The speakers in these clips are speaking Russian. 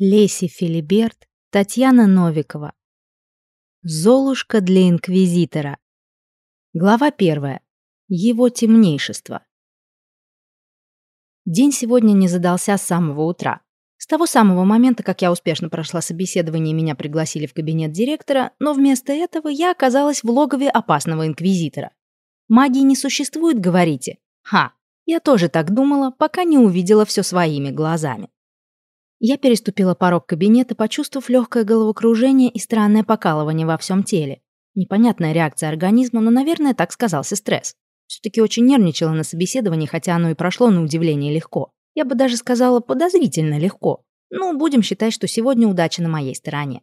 Леси Филиберт, Татьяна Новикова. Золушка для инквизитора. Глава первая. Его темнейшество. День сегодня не задался с самого утра. С того самого момента, как я успешно прошла собеседование и меня пригласили в кабинет директора, но вместо этого я оказалась в логове опасного инквизитора. Магии не существует, говорите? Ха, я тоже так думала, пока не увидела все своими глазами. Я переступила порог кабинета, почувствовав легкое головокружение и странное покалывание во всем теле. Непонятная реакция организма, но, наверное, так сказался стресс. Все-таки очень нервничала на собеседовании, хотя оно и прошло на удивление легко. Я бы даже сказала подозрительно легко. Ну, будем считать, что сегодня удача на моей стороне.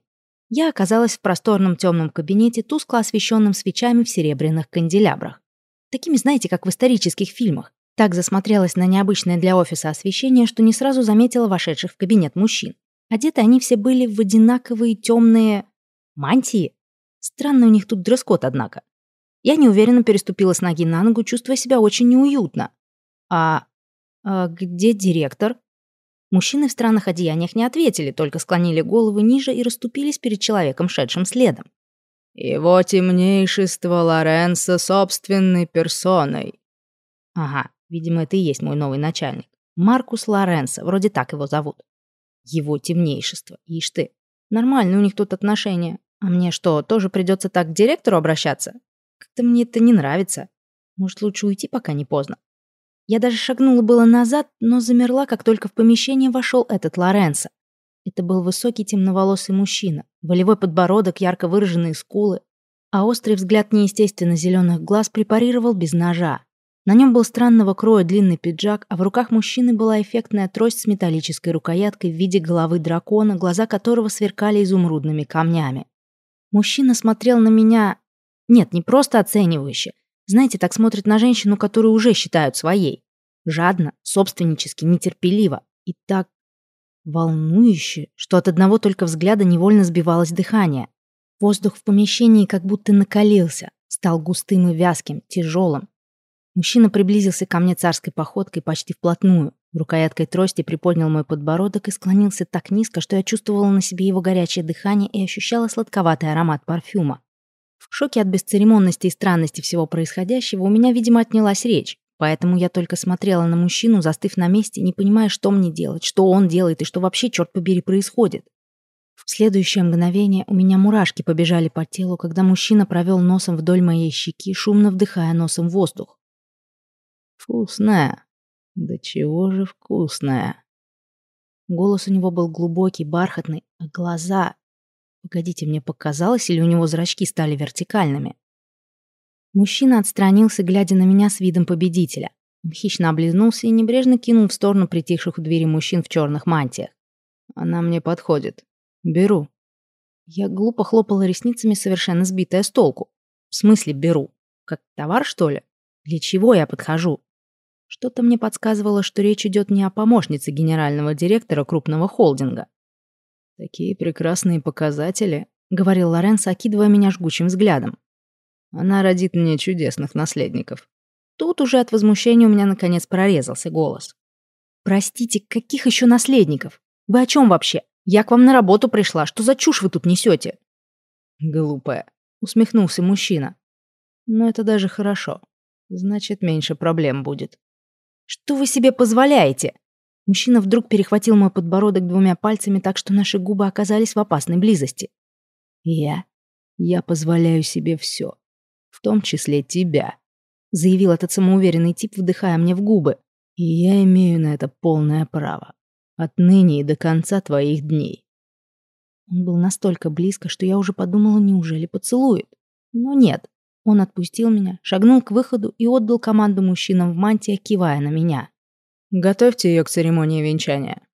Я оказалась в просторном темном кабинете, тускло освещенном свечами в серебряных канделябрах. Такими, знаете, как в исторических фильмах. Так засмотрелась на необычное для офиса освещение, что не сразу заметила вошедших в кабинет мужчин. Одеты они все были в одинаковые темные мантии. Странно у них тут дресс-код, однако. Я неуверенно переступила с ноги на ногу, чувствуя себя очень неуютно. А, а где директор? Мужчины в странных одеяниях не ответили, только склонили головы ниже и расступились перед человеком, шедшим следом. «Его темнейшество Лоренцо собственной персоной». Ага, Видимо, это и есть мой новый начальник. Маркус Лоренцо, вроде так его зовут. Его темнейшество. Ишь ты. Нормально у них тут отношения. А мне что, тоже придется так к директору обращаться? Как-то мне это не нравится. Может, лучше уйти, пока не поздно. Я даже шагнула было назад, но замерла, как только в помещение вошел этот Лоренцо. Это был высокий темноволосый мужчина, волевой подбородок, ярко выраженные скулы, а острый взгляд неестественно зеленых глаз препарировал без ножа. На нем был странного кроя длинный пиджак, а в руках мужчины была эффектная трость с металлической рукояткой в виде головы дракона, глаза которого сверкали изумрудными камнями. Мужчина смотрел на меня... Нет, не просто оценивающе. Знаете, так смотрят на женщину, которую уже считают своей. Жадно, собственнически, нетерпеливо. И так волнующе, что от одного только взгляда невольно сбивалось дыхание. Воздух в помещении как будто накалился, стал густым и вязким, тяжелым. Мужчина приблизился ко мне царской походкой почти вплотную. Рукояткой трости приподнял мой подбородок и склонился так низко, что я чувствовала на себе его горячее дыхание и ощущала сладковатый аромат парфюма. В шоке от бесцеремонности и странности всего происходящего у меня, видимо, отнялась речь, поэтому я только смотрела на мужчину, застыв на месте, не понимая, что мне делать, что он делает и что вообще, черт побери, происходит. В следующее мгновение у меня мурашки побежали по телу, когда мужчина провел носом вдоль моей щеки, шумно вдыхая носом воздух. Вкусная. Да чего же вкусная. Голос у него был глубокий, бархатный, а глаза... Погодите, мне показалось, или у него зрачки стали вертикальными? Мужчина отстранился, глядя на меня с видом победителя. Он хищно облизнулся и небрежно кинул в сторону притихших у двери мужчин в черных мантиях. Она мне подходит. Беру. Я глупо хлопала ресницами, совершенно сбитая с толку. В смысле беру? Как товар, что ли? Для чего я подхожу? Что-то мне подсказывало, что речь идет не о помощнице генерального директора крупного холдинга. «Такие прекрасные показатели», — говорил Лоренцо, окидывая меня жгучим взглядом. «Она родит мне чудесных наследников». Тут уже от возмущения у меня наконец прорезался голос. «Простите, каких еще наследников? Вы о чем вообще? Я к вам на работу пришла. Что за чушь вы тут несете?» «Глупая», — усмехнулся мужчина. «Но это даже хорошо. Значит, меньше проблем будет». Что вы себе позволяете?» Мужчина вдруг перехватил мой подбородок двумя пальцами так, что наши губы оказались в опасной близости. «Я? Я позволяю себе все. В том числе тебя», — заявил этот самоуверенный тип, вдыхая мне в губы. «И я имею на это полное право. Отныне и до конца твоих дней». Он был настолько близко, что я уже подумала, неужели поцелует. Но нет, он отпустил меня, шагнул к выходу и отдал команду мужчинам в мантиях, кивая на меня. «Готовьте ее к церемонии венчания».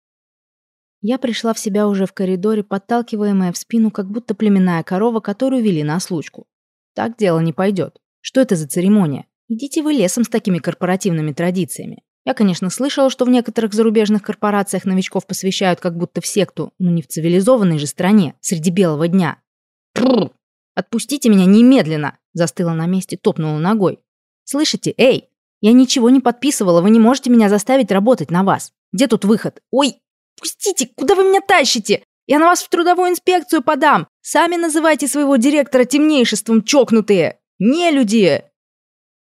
Я пришла в себя уже в коридоре, подталкиваемая в спину, как будто племенная корова, которую вели на случку. Так дело не пойдет. Что это за церемония? Идите вы лесом с такими корпоративными традициями. Я, конечно, слышала, что в некоторых зарубежных корпорациях новичков посвящают как будто в секту, но не в цивилизованной же стране, среди белого дня. Отпустите меня немедленно!» Застыла на месте, топнула ногой. «Слышите, эй! Я ничего не подписывала, вы не можете меня заставить работать на вас. Где тут выход? Ой!» Пустите! Куда вы меня тащите? Я на вас в трудовую инспекцию подам! Сами называйте своего директора темнейшеством, чокнутые! Не люди!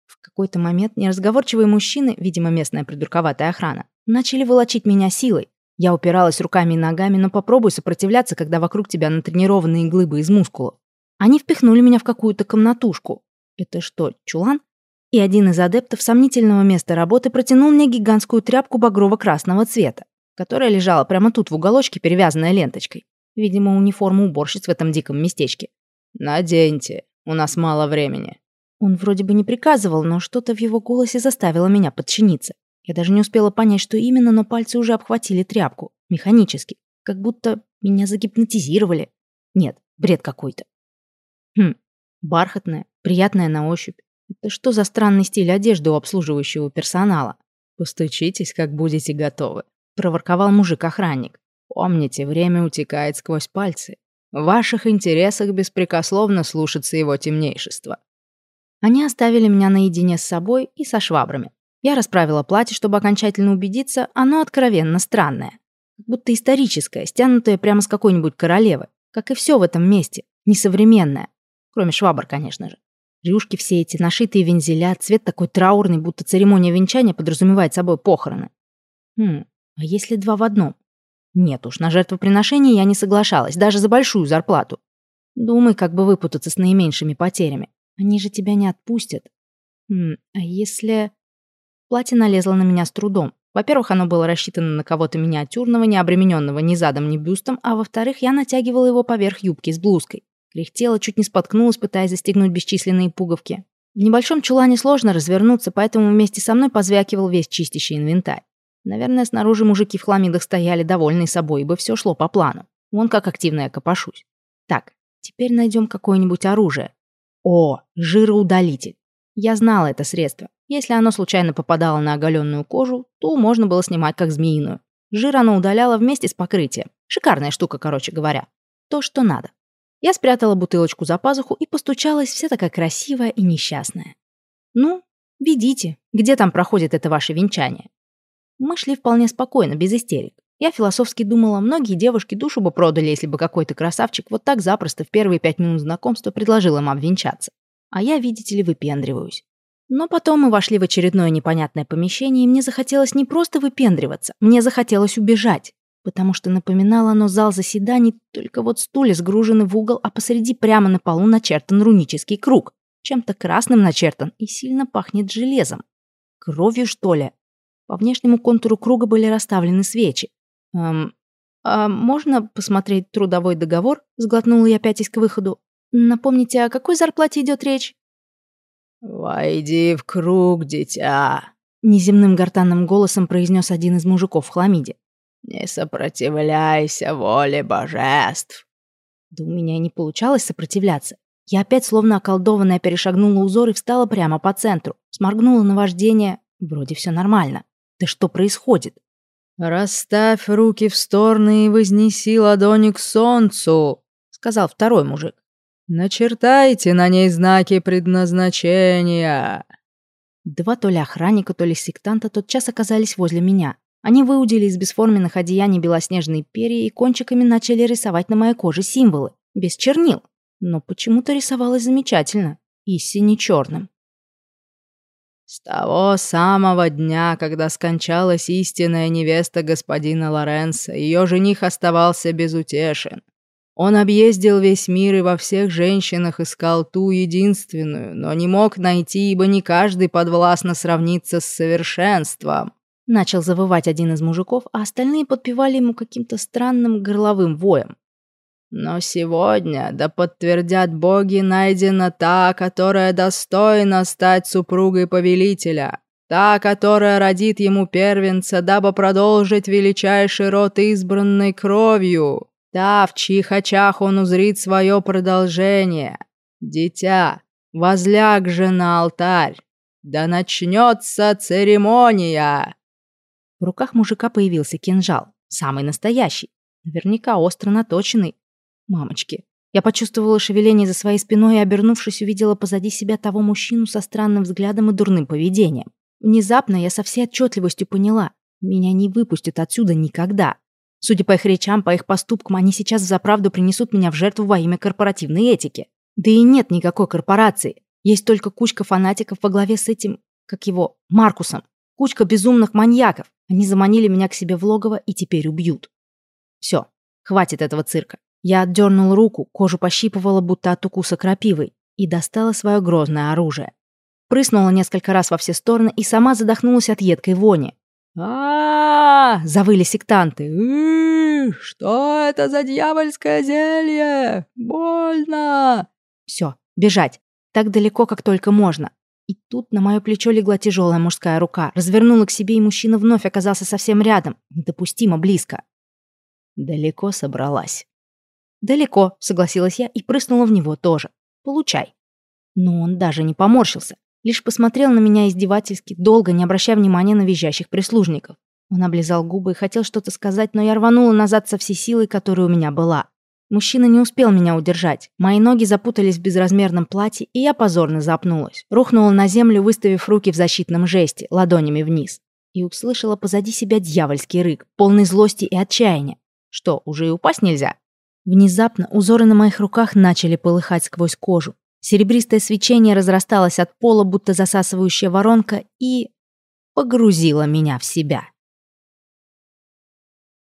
В какой-то момент неразговорчивые мужчины, видимо, местная придурковатая охрана, начали волочить меня силой. Я упиралась руками и ногами, но попробуй сопротивляться, когда вокруг тебя натренированные глыбы из мускулов. Они впихнули меня в какую-то комнатушку. Это что, чулан? И один из адептов сомнительного места работы протянул мне гигантскую тряпку багрово-красного цвета, которая лежала прямо тут в уголочке, перевязанная ленточкой. Видимо, униформа уборщиц в этом диком местечке. «Наденьте, у нас мало времени». Он вроде бы не приказывал, но что-то в его голосе заставило меня подчиниться. Я даже не успела понять, что именно, но пальцы уже обхватили тряпку. Механически. Как будто меня загипнотизировали. Нет, бред какой-то. Хм, бархатная, приятная на ощупь. Это что за странный стиль одежды у обслуживающего персонала? Постучитесь, как будете готовы. Проворковал мужик-охранник. Помните, время утекает сквозь пальцы. В ваших интересах беспрекословно слушаться его темнейшество. Они оставили меня наедине с собой и со швабрами. Я расправила платье, чтобы окончательно убедиться, оно откровенно странное. Будто историческое, стянутое прямо с какой-нибудь королевы. Как и все в этом месте. Несовременное. Кроме швабр, конечно же. Рюшки все эти, нашитые вензеля, цвет такой траурный, будто церемония венчания подразумевает собой похороны. Хм, а если два в одном? Нет уж, на жертвоприношение я не соглашалась, даже за большую зарплату. Думай, как бы выпутаться с наименьшими потерями. Они же тебя не отпустят. Хм, а если... Платье налезло на меня с трудом. Во-первых, оно было рассчитано на кого-то миниатюрного, не обремененного ни задом, ни бюстом, а во-вторых, я натягивала его поверх юбки с блузкой. Кряхтела, чуть не споткнулась, пытаясь застегнуть бесчисленные пуговки. В небольшом чулане сложно развернуться, поэтому вместе со мной позвякивал весь чистящий инвентарь. Наверное, снаружи мужики в хламидах стояли довольные собой, ибо все шло по плану. Вон как активно я копошусь. Так, теперь найдем какое-нибудь оружие. О, жироудалитель. Я знала это средство. Если оно случайно попадало на оголенную кожу, то можно было снимать как змеиную. Жир оно удаляло вместе с покрытием. Шикарная штука, короче говоря. То, что надо. Я спрятала бутылочку за пазуху и постучалась, вся такая красивая и несчастная. «Ну, ведите, где там проходит это ваше венчание?» Мы шли вполне спокойно, без истерик. Я философски думала, многие девушки душу бы продали, если бы какой-то красавчик вот так запросто в первые пять минут знакомства предложил им обвенчаться. А я, видите ли, выпендриваюсь. Но потом мы вошли в очередное непонятное помещение, и мне захотелось не просто выпендриваться, мне захотелось убежать. Потому что напоминало оно зал заседаний, только вот стулья сгружены в угол, а посреди прямо на полу начертан рунический круг. Чем-то красным начертан и сильно пахнет железом. Кровью, что ли? По внешнему контуру круга были расставлены свечи. «Эм, а можно посмотреть трудовой договор?» Сглотнула я пятясь к выходу. «Напомните, о какой зарплате идет речь?» «Войди в круг, дитя», — неземным гортанным голосом произнес один из мужиков в хламиде. «Не сопротивляйся воле божеств». Да у меня не получалось сопротивляться. Я опять, словно околдованная, перешагнула узор и встала прямо по центру. Сморгнула на вождение. Вроде все нормально. Да что происходит? «Расставь руки в стороны и вознеси ладони к солнцу», — сказал второй мужик. «Начертайте на ней знаки предназначения». Два то ли охранника, то ли сектанта тотчас оказались возле меня. Они выудили из бесформенных одеяний белоснежные перья и кончиками начали рисовать на моей коже символы. Без чернил. Но почему-то рисовалось замечательно. И сине-черным. С того самого дня, когда скончалась истинная невеста господина Лоренса, ее жених оставался безутешен. Он объездил весь мир и во всех женщинах искал ту единственную, но не мог найти, ибо не каждый подвластно сравниться с совершенством. Начал завывать один из мужиков, а остальные подпевали ему каким-то странным горловым воем. Но сегодня, да подтвердят боги, найдена та, которая достойна стать супругой повелителя. Та, которая родит ему первенца, дабы продолжить величайший род избранной кровью. Та, в чьих очах он узрит свое продолжение. Дитя, возляг же на алтарь. Да начнется церемония!» В руках мужика появился кинжал, самый настоящий, наверняка остро наточенный. Мамочки. Я почувствовала шевеление за своей спиной и, обернувшись, увидела позади себя того мужчину со странным взглядом и дурным поведением. Внезапно я со всей отчетливостью поняла, меня не выпустят отсюда никогда. Судя по их речам, по их поступкам, они сейчас взаправду принесут меня в жертву во имя корпоративной этики. Да и нет никакой корпорации. Есть только кучка фанатиков во главе с этим, как его, Маркусом. Кучка безумных маньяков. Они заманили меня к себе в логово и теперь убьют. Все, хватит этого цирка. Я отдернул руку, кожу пощипывала, будто от укуса крапивой, и достала свое грозное оружие. Прыснула несколько раз во все стороны и сама задохнулась от едкой вони. а завыли сектанты. «Что это за дьявольское зелье? Больно!» Все, бежать. Так далеко, как только можно. И тут на мое плечо легла тяжелая мужская рука, развернула к себе, и мужчина вновь оказался совсем рядом, недопустимо близко. Далеко собралась. «Далеко», — согласилась я и прыснула в него тоже. «Получай». Но он даже не поморщился, лишь посмотрел на меня издевательски, долго не обращая внимания на визжащих прислужников. Он облизал губы и хотел что-то сказать, но я рванула назад со всей силой, которая у меня была. Мужчина не успел меня удержать. Мои ноги запутались в безразмерном платье, и я позорно запнулась. Рухнула на землю, выставив руки в защитном жесте, ладонями вниз. И услышала позади себя дьявольский рык, полный злости и отчаяния. Что, уже и упасть нельзя? Внезапно узоры на моих руках начали полыхать сквозь кожу. Серебристое свечение разрасталось от пола, будто засасывающая воронка, и... погрузило меня в себя.